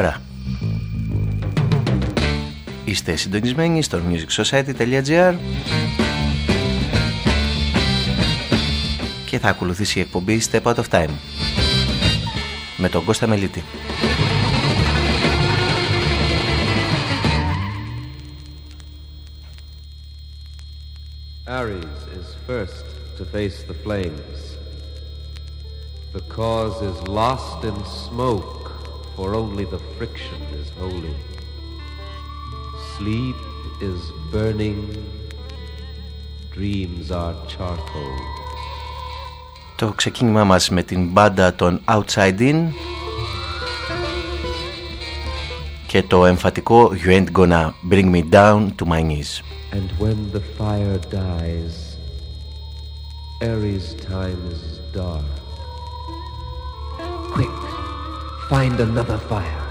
Καλησπέρα. Είστε συντονισμένοι στο musicsociety.gr και θα ακολουθήσει η εκπομπή Step Out of Time με τον Κώστα Μελίτη. Ares is first to face the flames. The cause is lost in smoke for only the friction is holy. Sleep is burning, dreams are charcoal. Το ξεκίνημά μας με την μπάντα των Outside In και το εμφατικό You ain't gonna bring me down to my knees. And when the fire dies, Aries time is dark. Quick! Find another fire.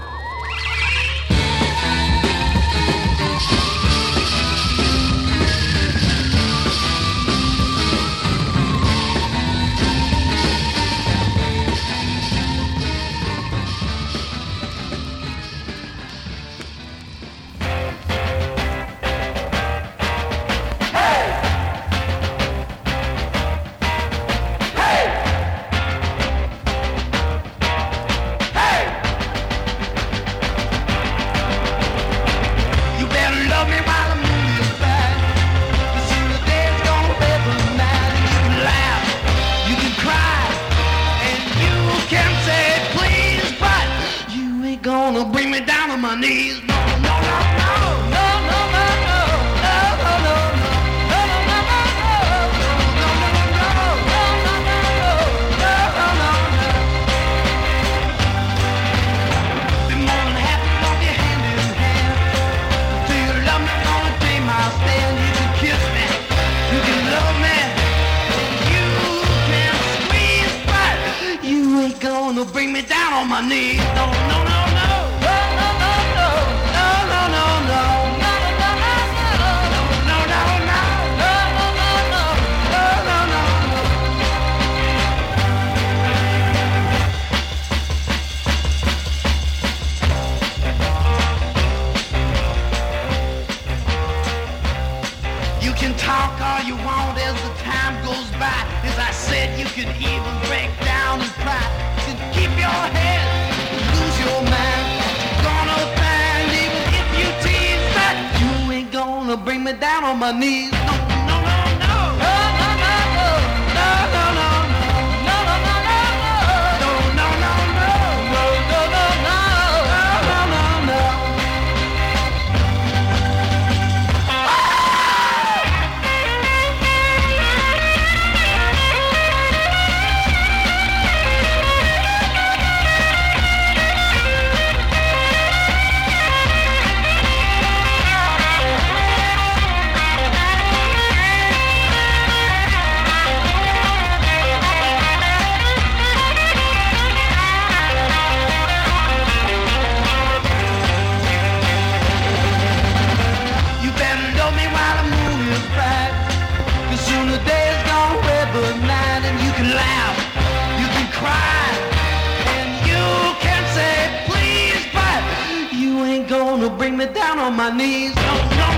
knees. No, no.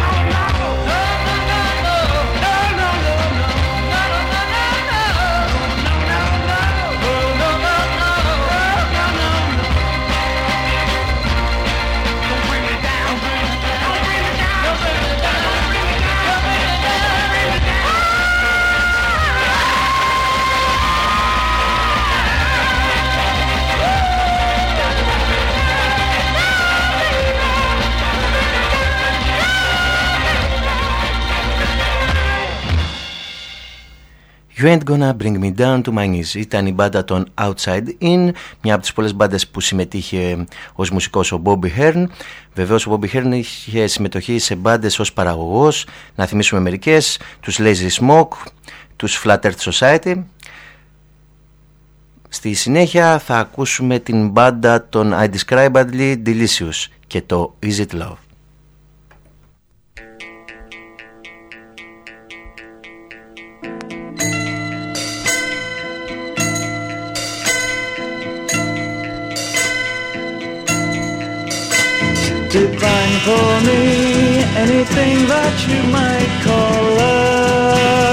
You Ain't Gonna Bring Me Down to My Knees ήταν η μπάντα των Outside In, μια από τις πολλές μπάντες που συμμετείχε ως μουσικός ο Bobby Hearn. Βεβαίως ο Bobby Hearn είχε συμμετοχή σε μπάντες ως παραγωγός, να θυμίσουμε μερικές, τους Lazy Smoke, τους Flat Earth Society. Στη συνέχεια θα ακούσουμε την μπάντα των Indescribably Delicious και το Is It Love. Define for me anything that you might call love.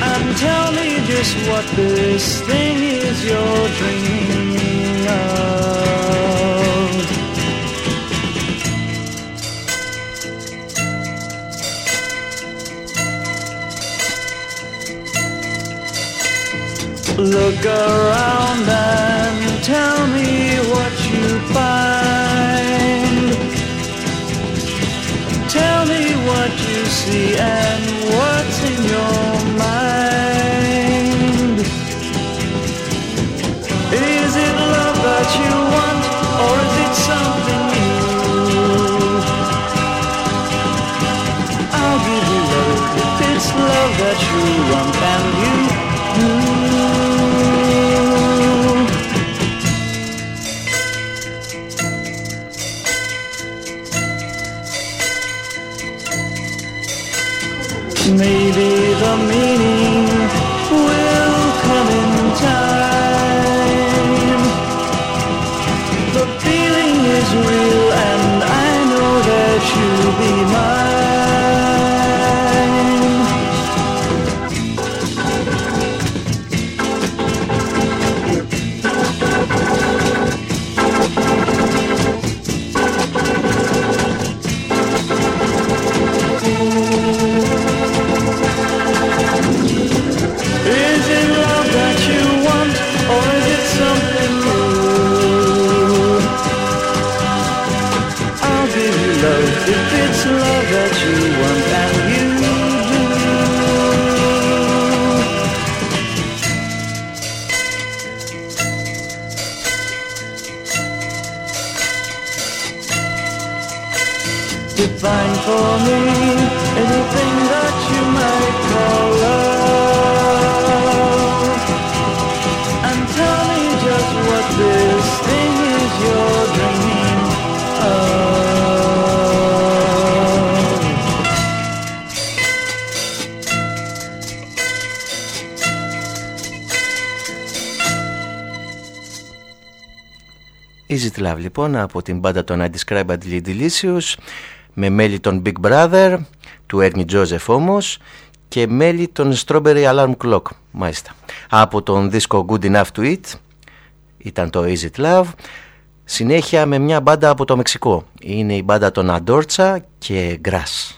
And tell me just what this thing is you're dreaming of. Look around and tell me find. Tell me what you see and what's in your mind. Λοιπόν από την μπάντα των Undescribably Delicious με μέλη των Big Brother, του Ernie Joseph όμως και μέλη των Strawberry Alarm Clock μάλιστα. Από τον δίσκο Good Enough to Eat ήταν το Is It Love συνέχεια με μια μπάντα από το Μεξικό είναι η μπάντα των Adorcha και Grass.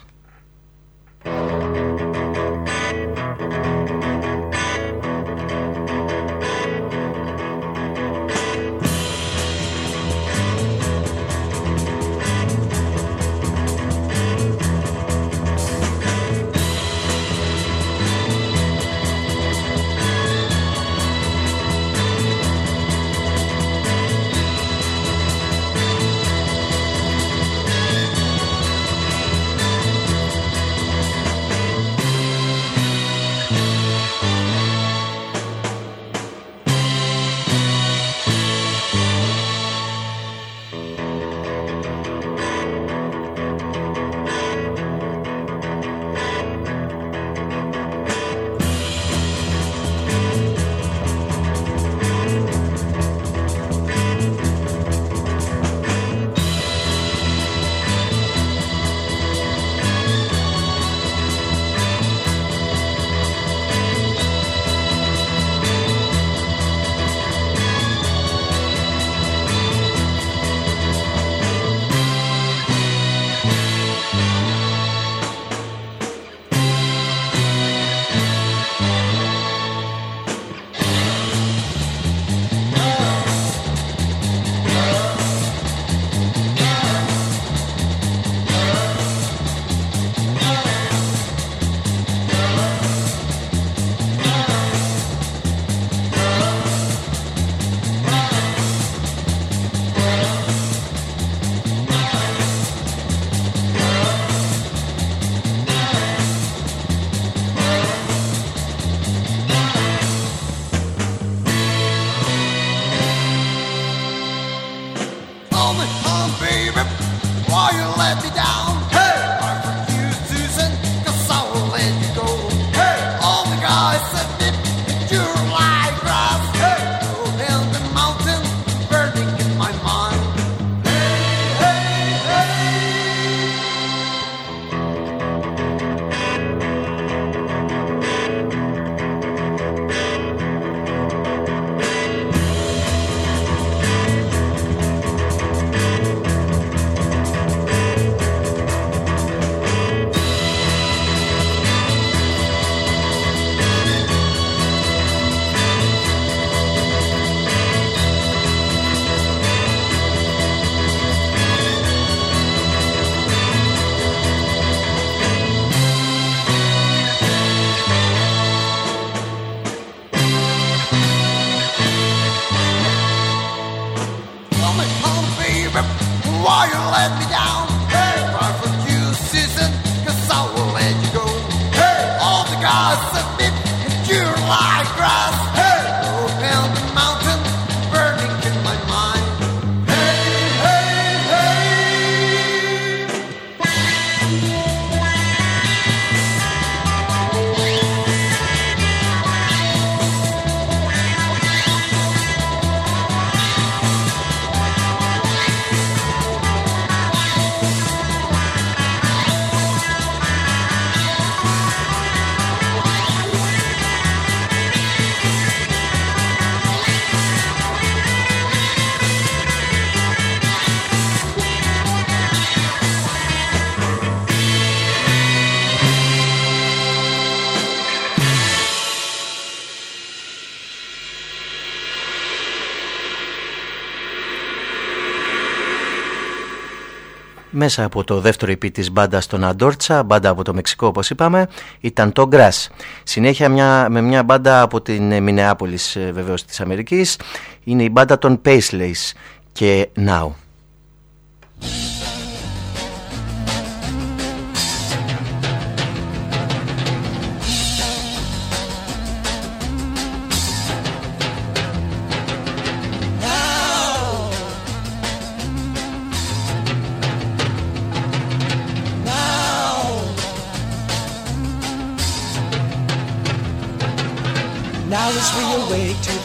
Μέσα από το δεύτερο EP της μπάντα στον Αντόρτσα, μπάντα από το Μεξικό όπως είπαμε, ήταν το Grass. Συνέχεια μια, με μια μπάντα από την Μινεάπολης ε, βεβαίως της Αμερικής, είναι η μπάντα των Paisleys και Now.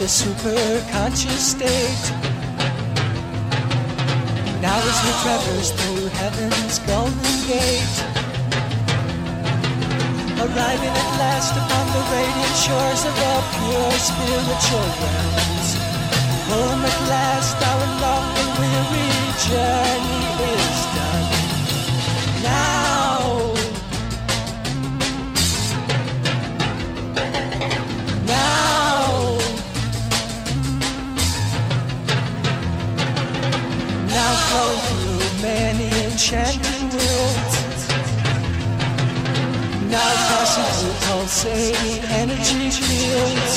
The super conscious state. Now as we traverse through heaven's golden gate, arriving at last upon the radiant shores of our pure spiritual realms. Home at last, our long and weary journey is done. Now. Flow through many enchanting worlds. Now passing through pulsating energy fields.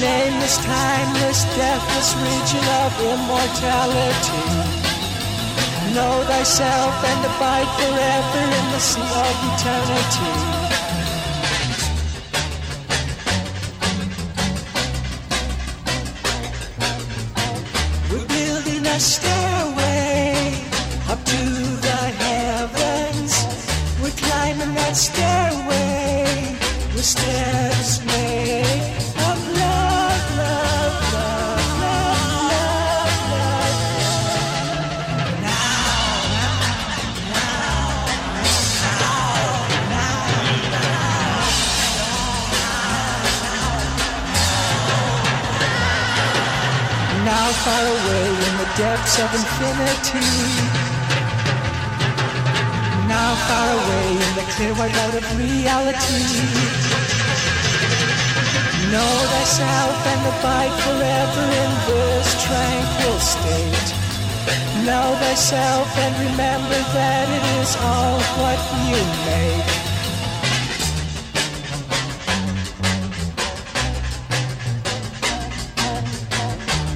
Nameless, timeless, deathless region of immortality. Know thyself and abide forever in the sea of eternity. Still. Depths of infinity. Now far away in the clear white light of reality. Know thyself and abide forever in this tranquil state. Know thyself and remember that it is all what you make.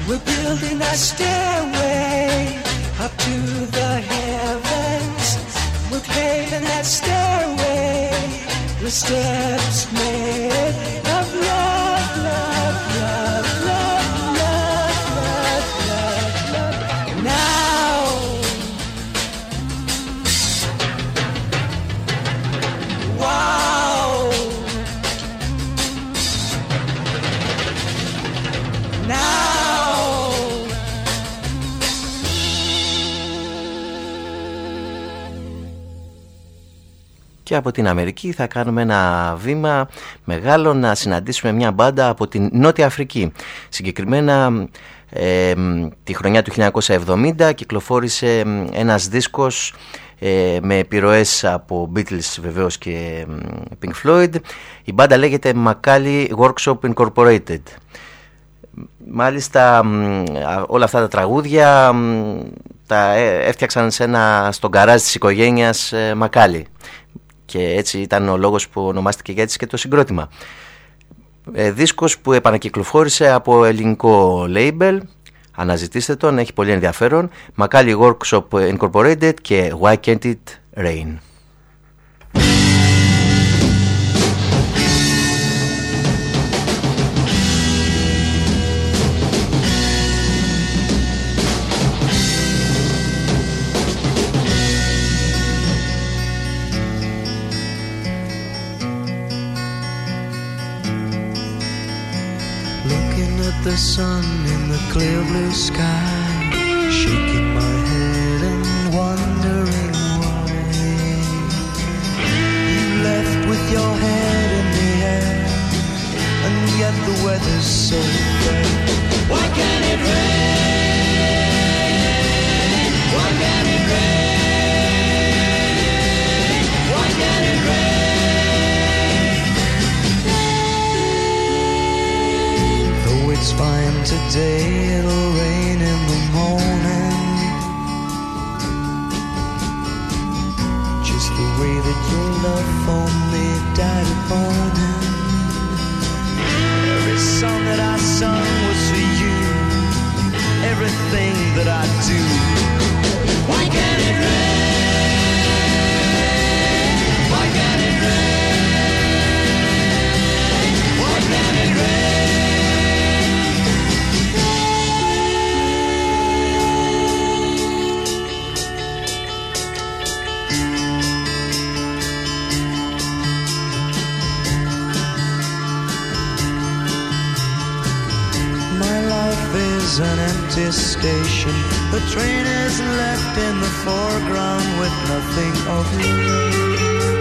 We're building a stairway up to the heavens. We're paving that stairway the steps made και από την Αμερική θα κάνουμε ένα βήμα μεγάλο να συναντήσουμε μια μπάντα από την Νότια Αφρική. Συγκεκριμένα ε, τη χρονιά του 1970 κυκλοφόρησε ένας δίσκος ε, με επιρροές από Beatles βεβαίως και Pink Floyd. Η μπάντα λέγεται Macaulay Workshop Incorporated. Μάλιστα όλα αυτά τα τραγούδια τα ε, έφτιαξαν σε ένα, στον καράζ της οικογένειας Μακάλι και έτσι ήταν ο λόγος που ονομάστηκε για και το συγκρότημα. Ε, δίσκος που επανακυκλοφόρησε από ελληνικό label αναζητήστε τον, έχει πολύ ενδιαφέρον Μακάλι Workshop Incorporated και Why Can't It Rain; the sun in the clear blue sky, shaking my head and wondering why. You left with your head in the air, and yet the weather's so fair. Why can't it rain? It's fine today, it'll rain in the morning. Just the way that your love for me died upon him. Every song that I sung was for you. Everything that I do. Why can't it rain? Station. The train is left in the foreground with nothing of you.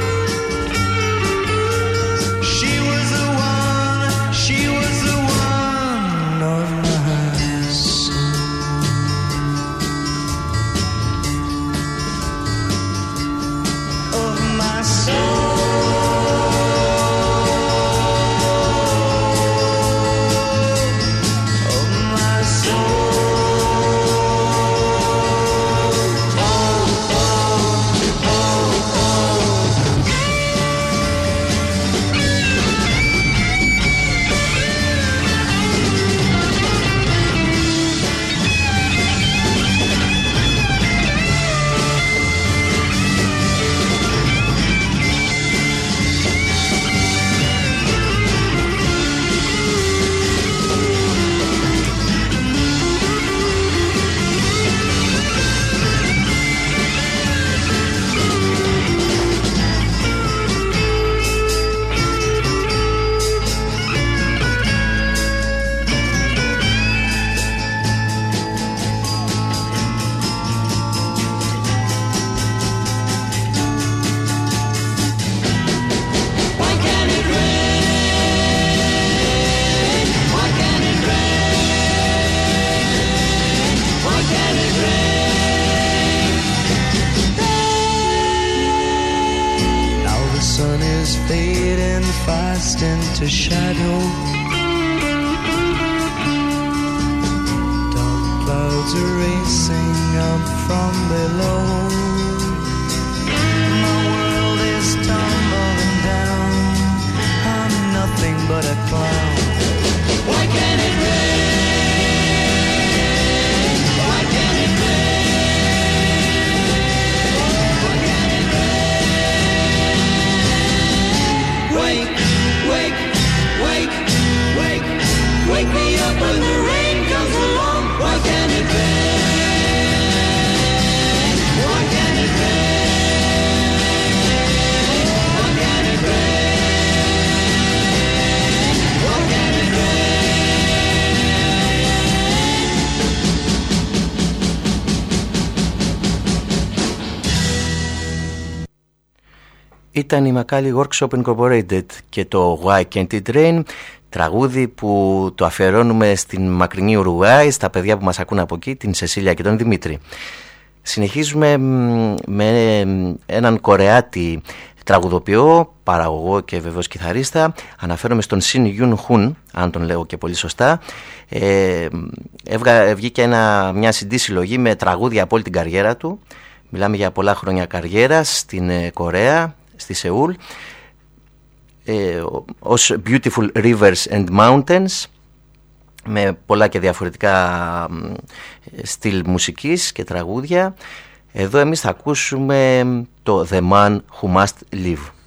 Ήταν η Macali Workshop Incorporated και το Why Can't It Rain τραγούδι που το αφιερώνουμε στην μακρινή Ουρουγάη, στα παιδιά που μας ακούν από εκεί, την Σεσίλια και τον Δημήτρη. Συνεχίζουμε με έναν Κορεάτη τραγουδοποιό, παραγωγό και βεβαίως κιθαρίστα. Αναφέρομαι στον Σιν Γιουν Χουν, αν τον λέω και πολύ σωστά. Ε, βγήκε ένα, μια CD συλλογή με τραγούδια από όλη την καριέρα του. Μιλάμε για πολλά χρόνια καριέρας στην ε, Κορέα, στη Σεούλ. Ε, ως Beautiful Rivers and Mountains με πολλά και διαφορετικά στυλ μουσικής και τραγούδια. Εδώ εμείς θα ακούσουμε το The Man Who Must Live.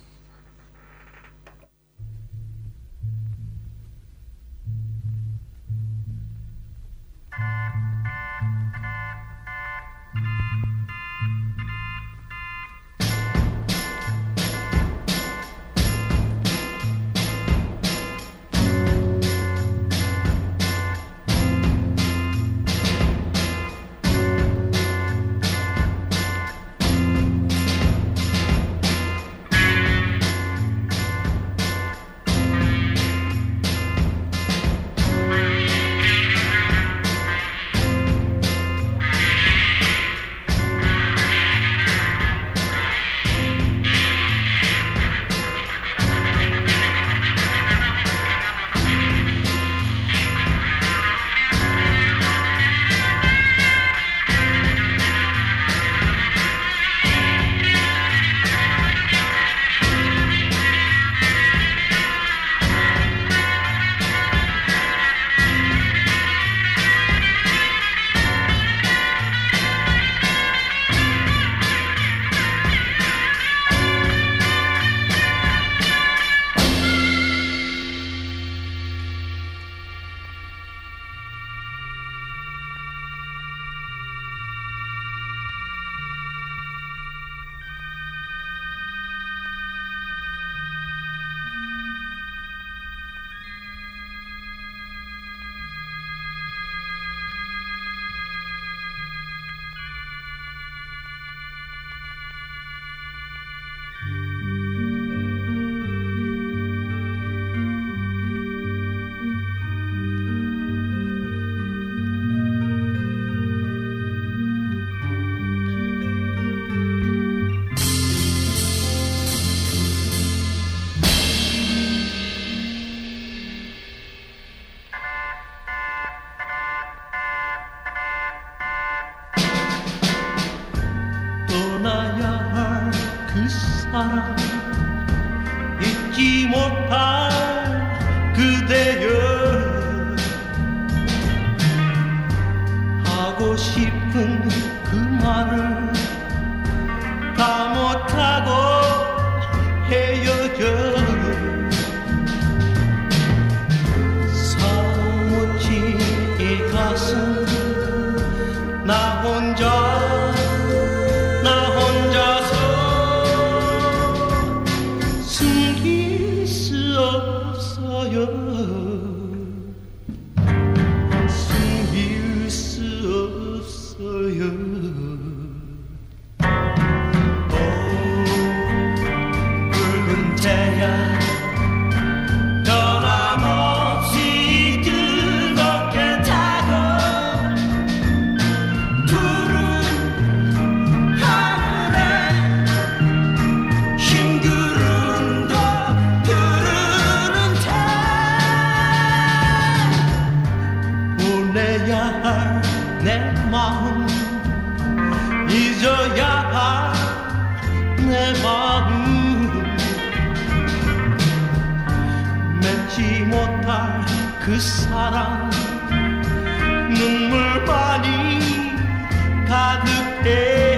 잊어야 내 마음. 맺지 못할 그 사랑 눈물 많이 가득해.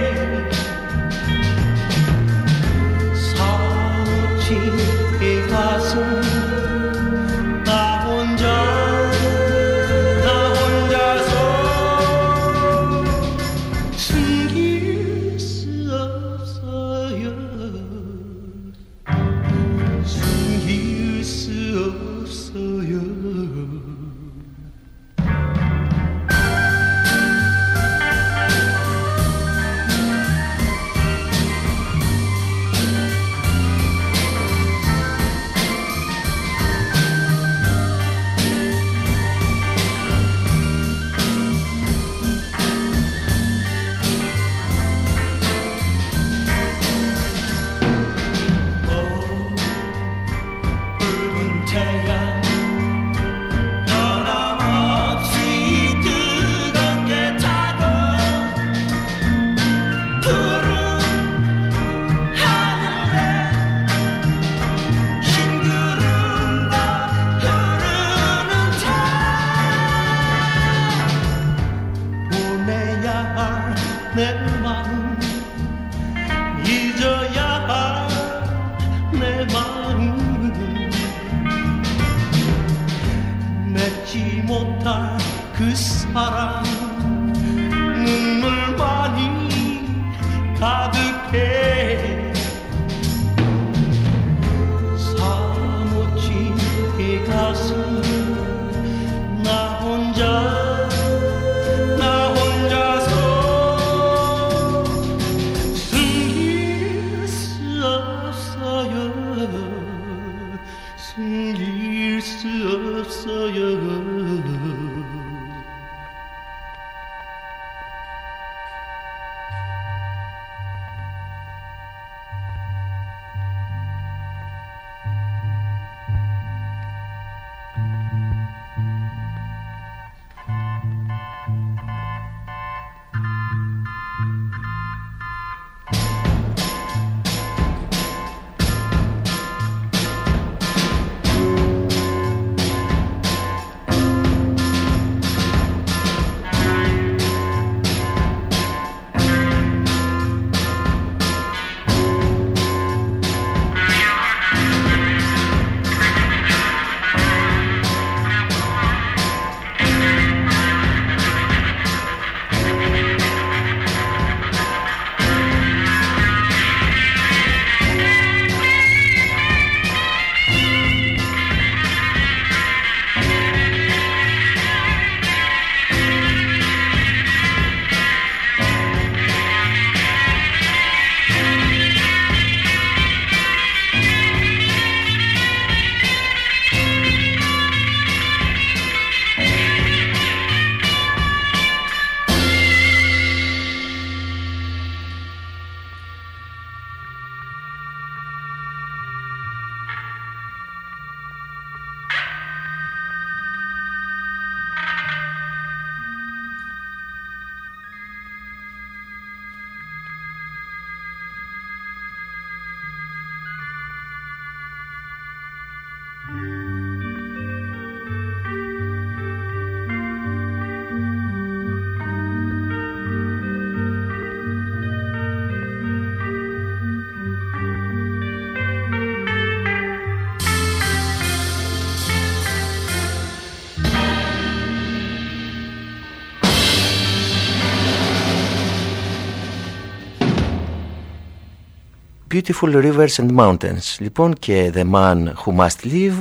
Beautiful Rivers and Mountains. Λοιπόν και The Man Who Must Live.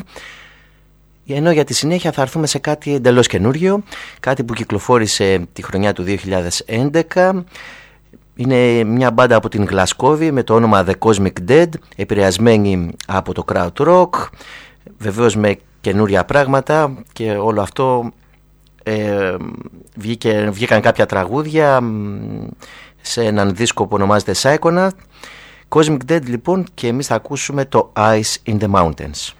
Ενώ για τη συνέχεια θα έρθουμε σε κάτι εντελώς καινούριο κάτι που κυκλοφόρησε τη χρονιά του 2011 είναι μια μπάντα από την Γλασκόβη με το όνομα The Cosmic Dead επηρεασμένη από το crowd rock βεβαίως με καινούρια πράγματα και όλο αυτό ε, βγήκε, βγήκαν κάποια τραγούδια σε έναν δίσκο που ονομάζεται Psychonaut Cosmic Dead λοιπόν και εμείς θα ακούσουμε το Ice in the Mountains.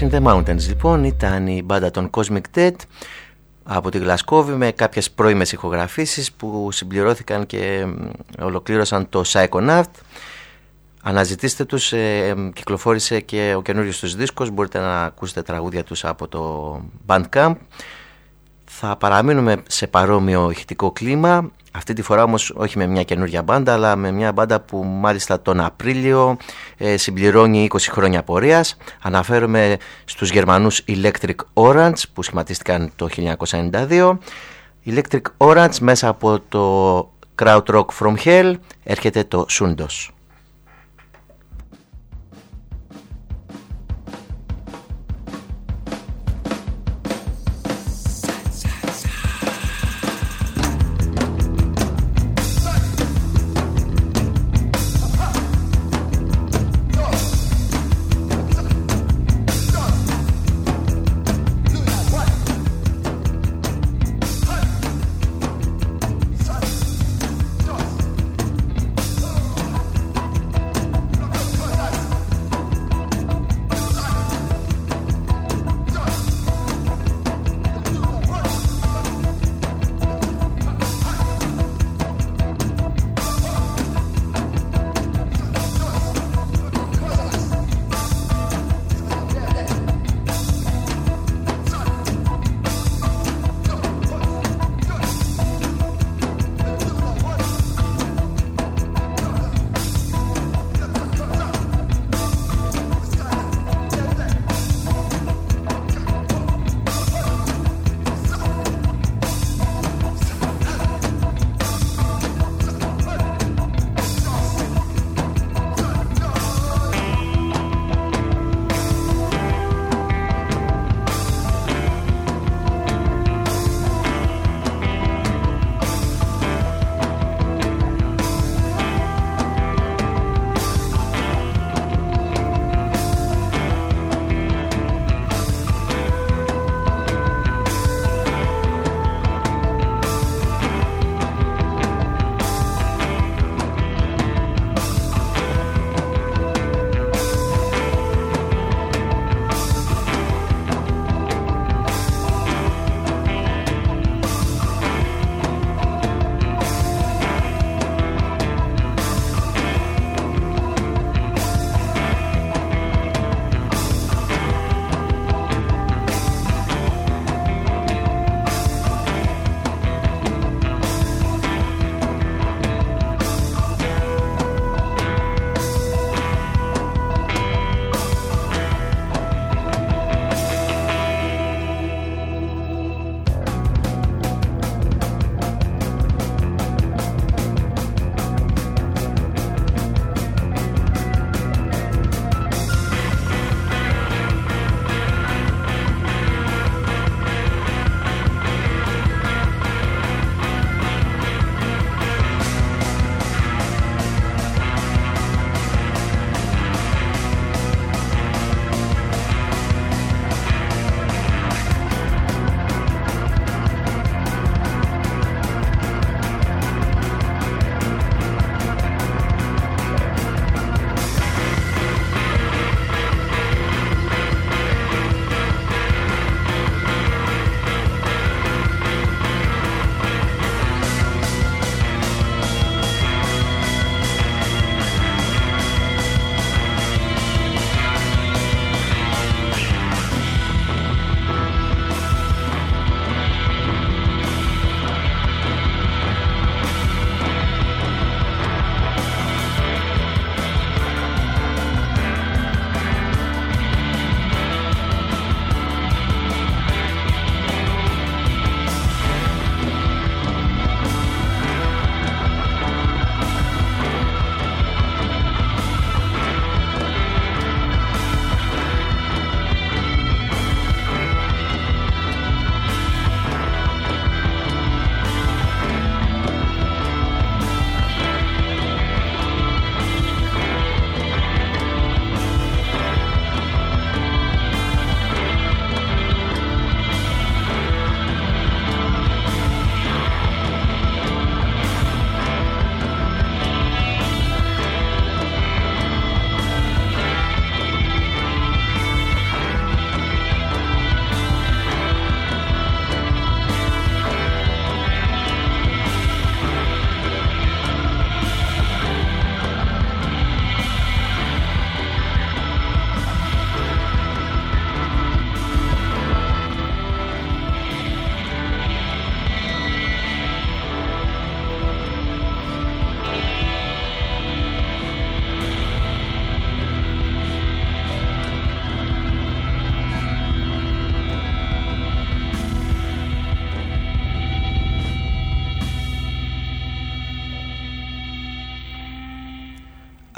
In the Mountains. Λοιπόν ήταν η μπάντα των Cosmic Dead από τη Γλασκόβη με κάποιες πρώιμες ηχογραφήσεις που συμπληρώθηκαν και ολοκλήρωσαν το Psychonaut. Αναζητήστε τους, ε, κυκλοφόρησε και ο καινούριο τους δίσκος, μπορείτε να ακούσετε τραγούδια τους από το Bandcamp. Θα παραμείνουμε σε παρόμοιο ηχητικό κλίμα, αυτή τη φορά όμως όχι με μια καινούργια μπάντα, αλλά με μια μπάντα που μάλιστα τον Απρίλιο ε, συμπληρώνει 20 χρόνια πορείας. Αναφέρομαι στους Γερμανούς Electric Orange που σχηματίστηκαν το 1992. Electric Orange μέσα από το Crowd Rock From Hell έρχεται το Sundos.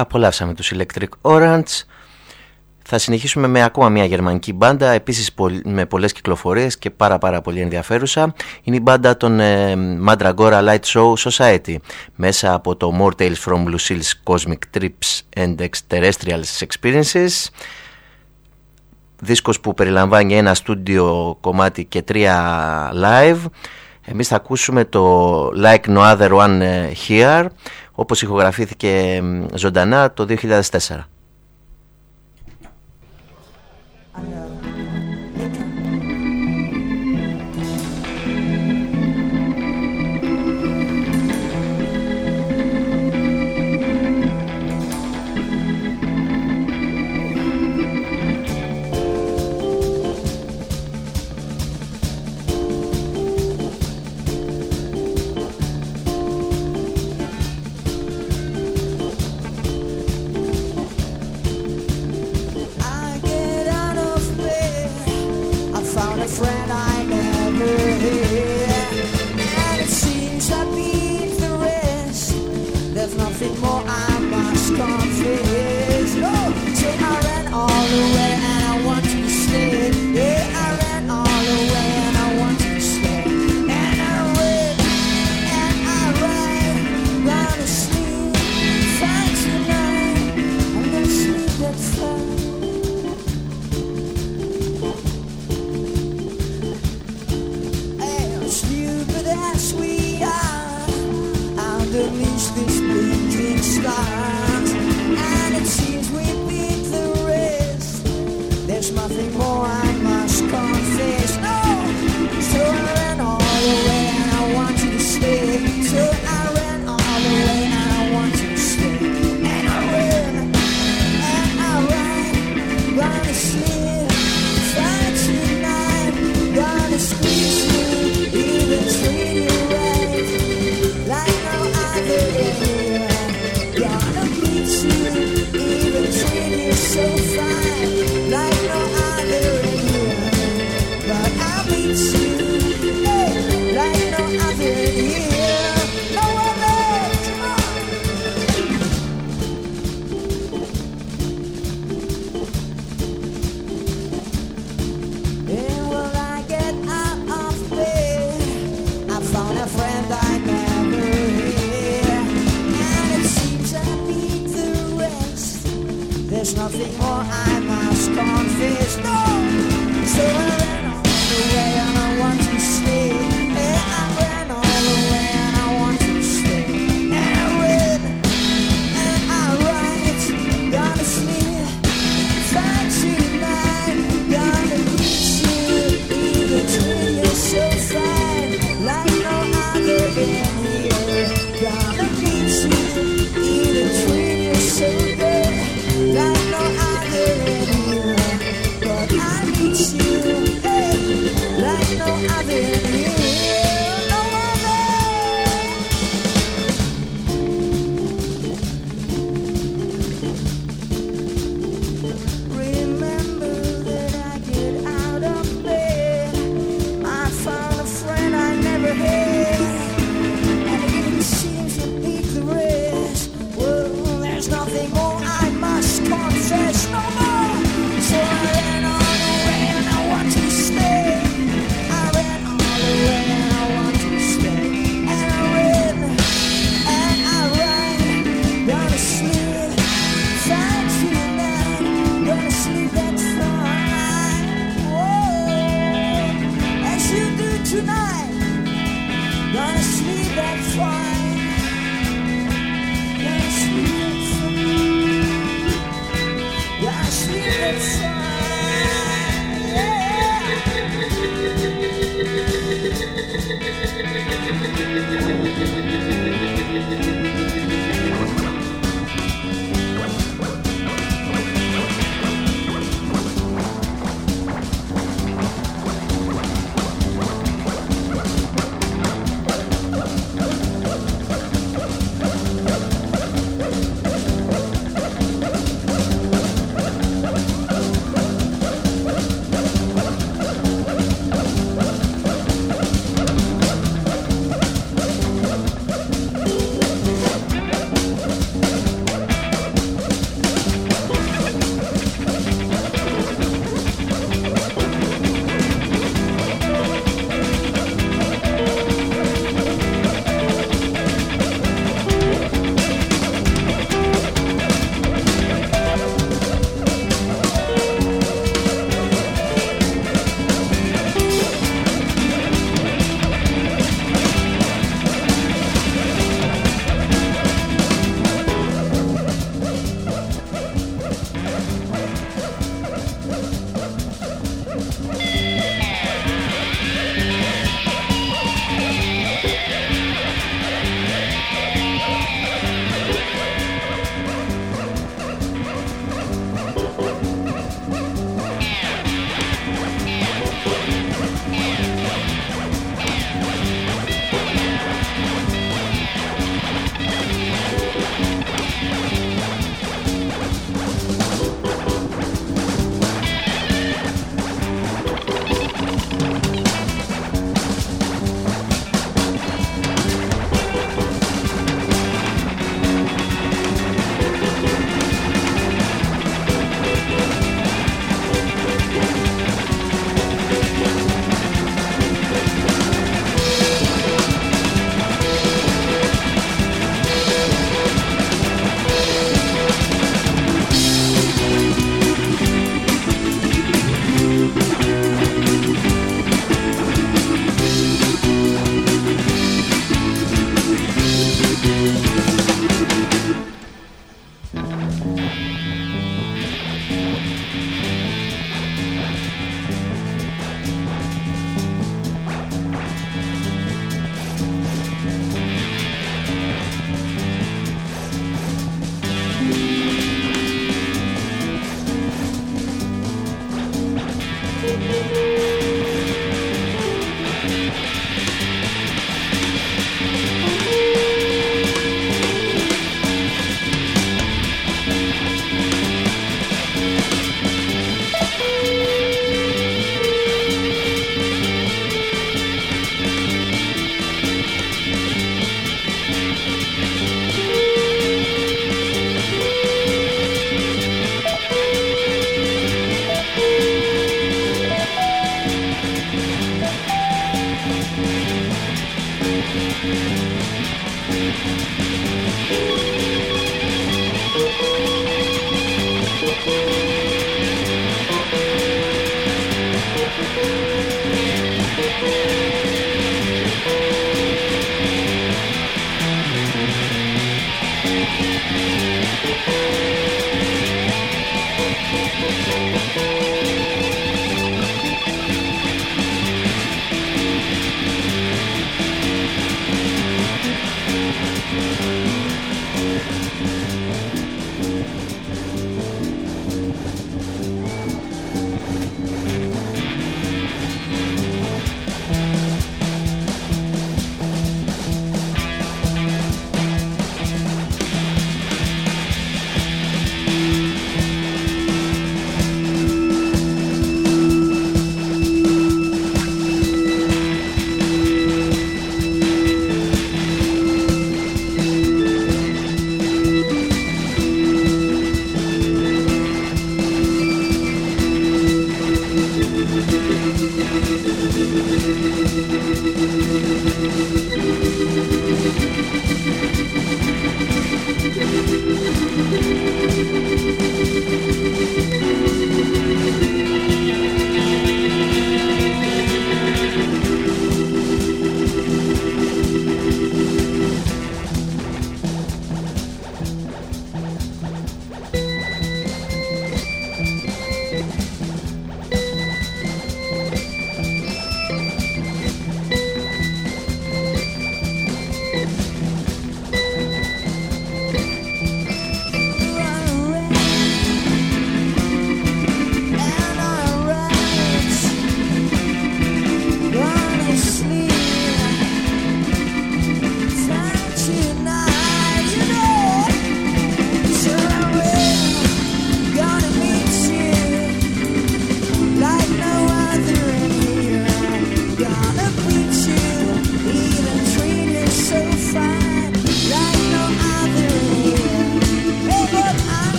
Απολαύσαμε τους Electric Orange. Θα συνεχίσουμε με ακόμα μια γερμανική μπάντα, επίσης με πολλές κυκλοφορίες και πάρα πάρα πολύ ενδιαφέρουσα. Είναι η μπάντα των ε, Mandragora Light Show Society, μέσα από το More Tales from Lucille's Cosmic Trips and Extraterrestrial Experiences. Δίσκος που περιλαμβάνει ένα στούντιο κομμάτι και τρία live. Εμείς θα ακούσουμε το Like No Other One Here, όπως ηχογραφήθηκε ζωντανά το 2004.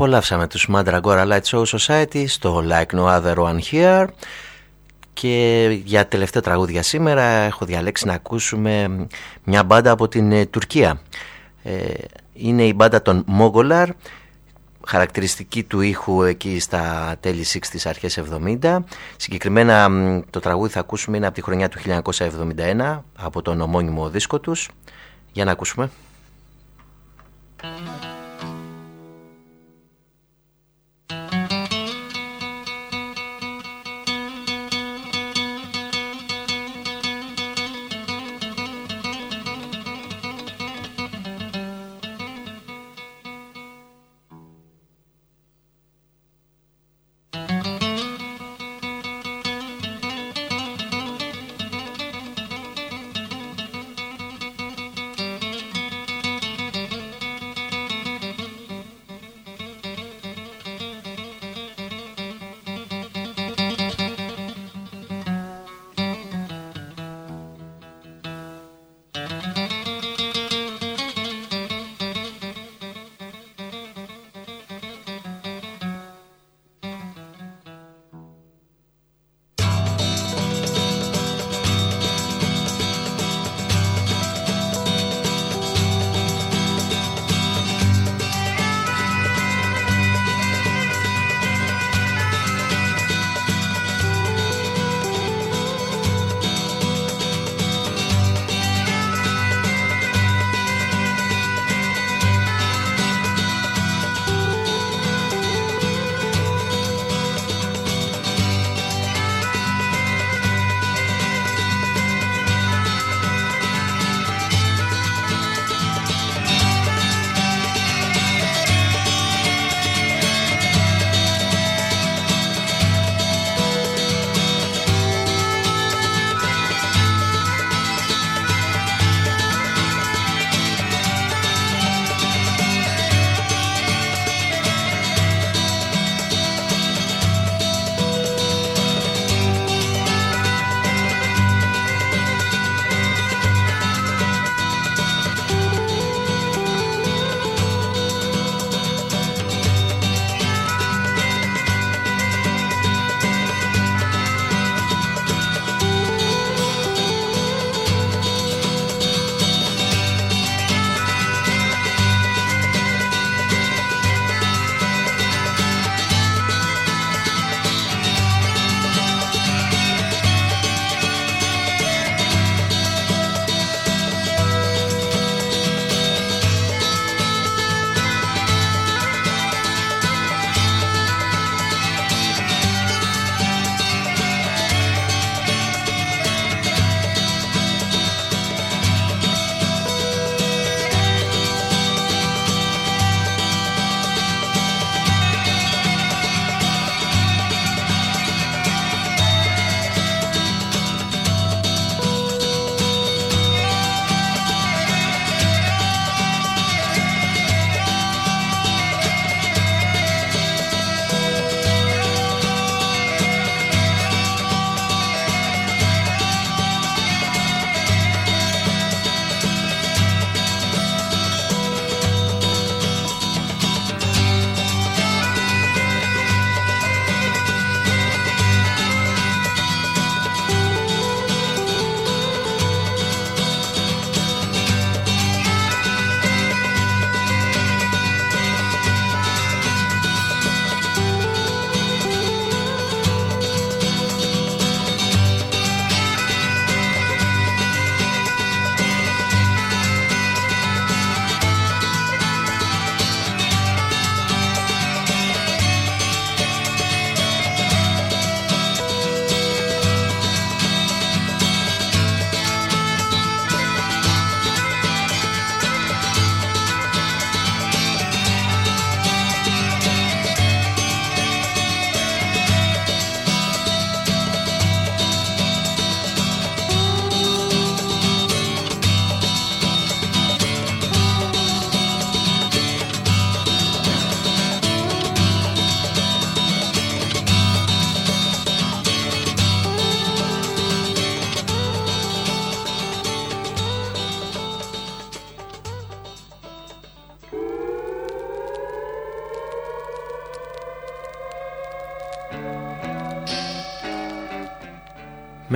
Απολαύσαμε τους Mandragora Light Show Society στο Like No Other One Here και για τελευταία τραγούδια σήμερα έχω διαλέξει να ακούσουμε μια μπάντα από την ε, Τουρκία. Ε, είναι η μπάντα των Mogolar, χαρακτηριστική του ήχου εκεί στα τέλη 60 αρχές 70. Συγκεκριμένα το τραγούδι θα ακούσουμε είναι από τη χρονιά του 1971 από τον ομώνυμο δίσκο τους. Για να ακούσουμε.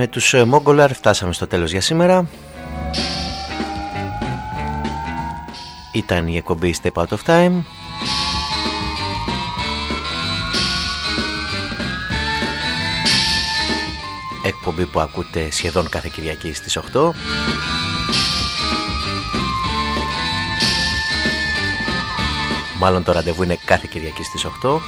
Με τους Μόγκολαρ φτάσαμε στο τέλος για σήμερα. Ήταν η εκπομπή Step Out of Time. Εκπομπή που ακούτε σχεδόν κάθε Κυριακή στις 8. Μάλλον το ραντεβού είναι κάθε Κυριακή στις 8.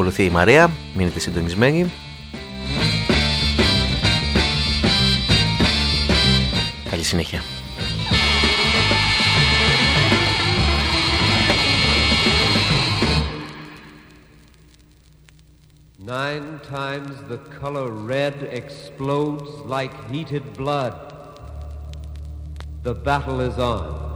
Ακολουθεί η Μαρία, μείνετε συντονισμένοι. Καλή συνέχεια. Nine times the color red explodes like heated blood. The battle is on.